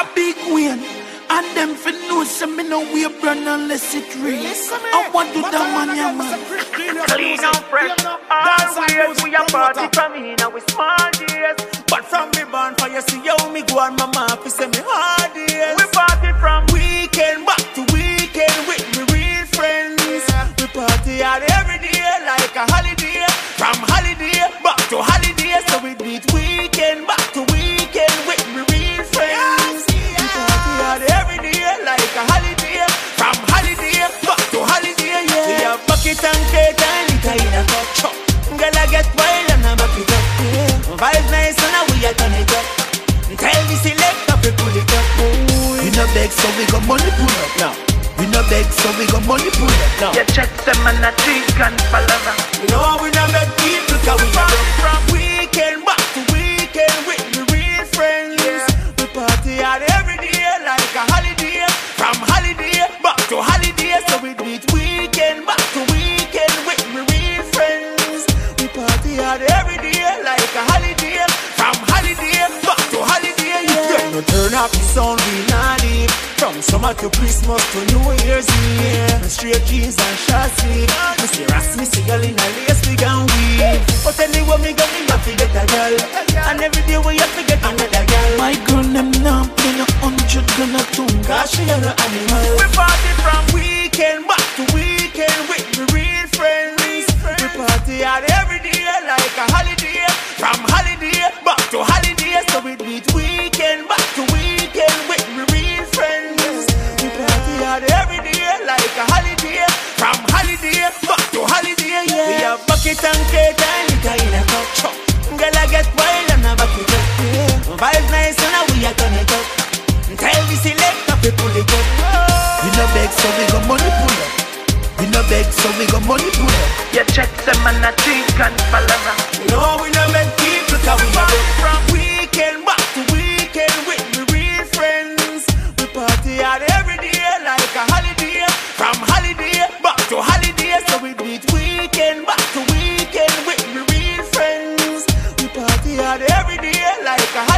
a big win. And them fi know say me no way burn unless it rain. I want to the man, yeah man. Clean and fresh. Always we a party from here now we small days. But from me born for you see how me go on mama fi say me hard days. We party from weekend back to weekend with me real friends. We party out every day like a holiday. From holiday back to holiday, so we beat weekend back to beg so we got money pull up now. We no beg so we got money pull up now. You check them and a drink and palava. No, we not make people cause we are from weekend back to weekend with the real friends. We party out every day like a holiday. From holiday back to holiday, so we do it weekend back to weekend with the real friends. We party out every day like a holiday. From holiday, yeah. Turn up the sound, we not leave. From summer to Christmas to New Year's Eve. Straight jeans and short sleeve. Me see Ras, me see girl in a lace wig and weave. But anyway, me go me have to get a girl. And every day we have to get another girl. My girl them now play no hundred gun a tongue. Cause she no animal. We party from weekend back to weekend with the Girl, I get wild and I up. Yeah. Vibes nice and we are it up. Tell to pull it up. Beg so we got money pull up. We beg so we got money pull up. You check them and a drink and. No, we no make people cause like a.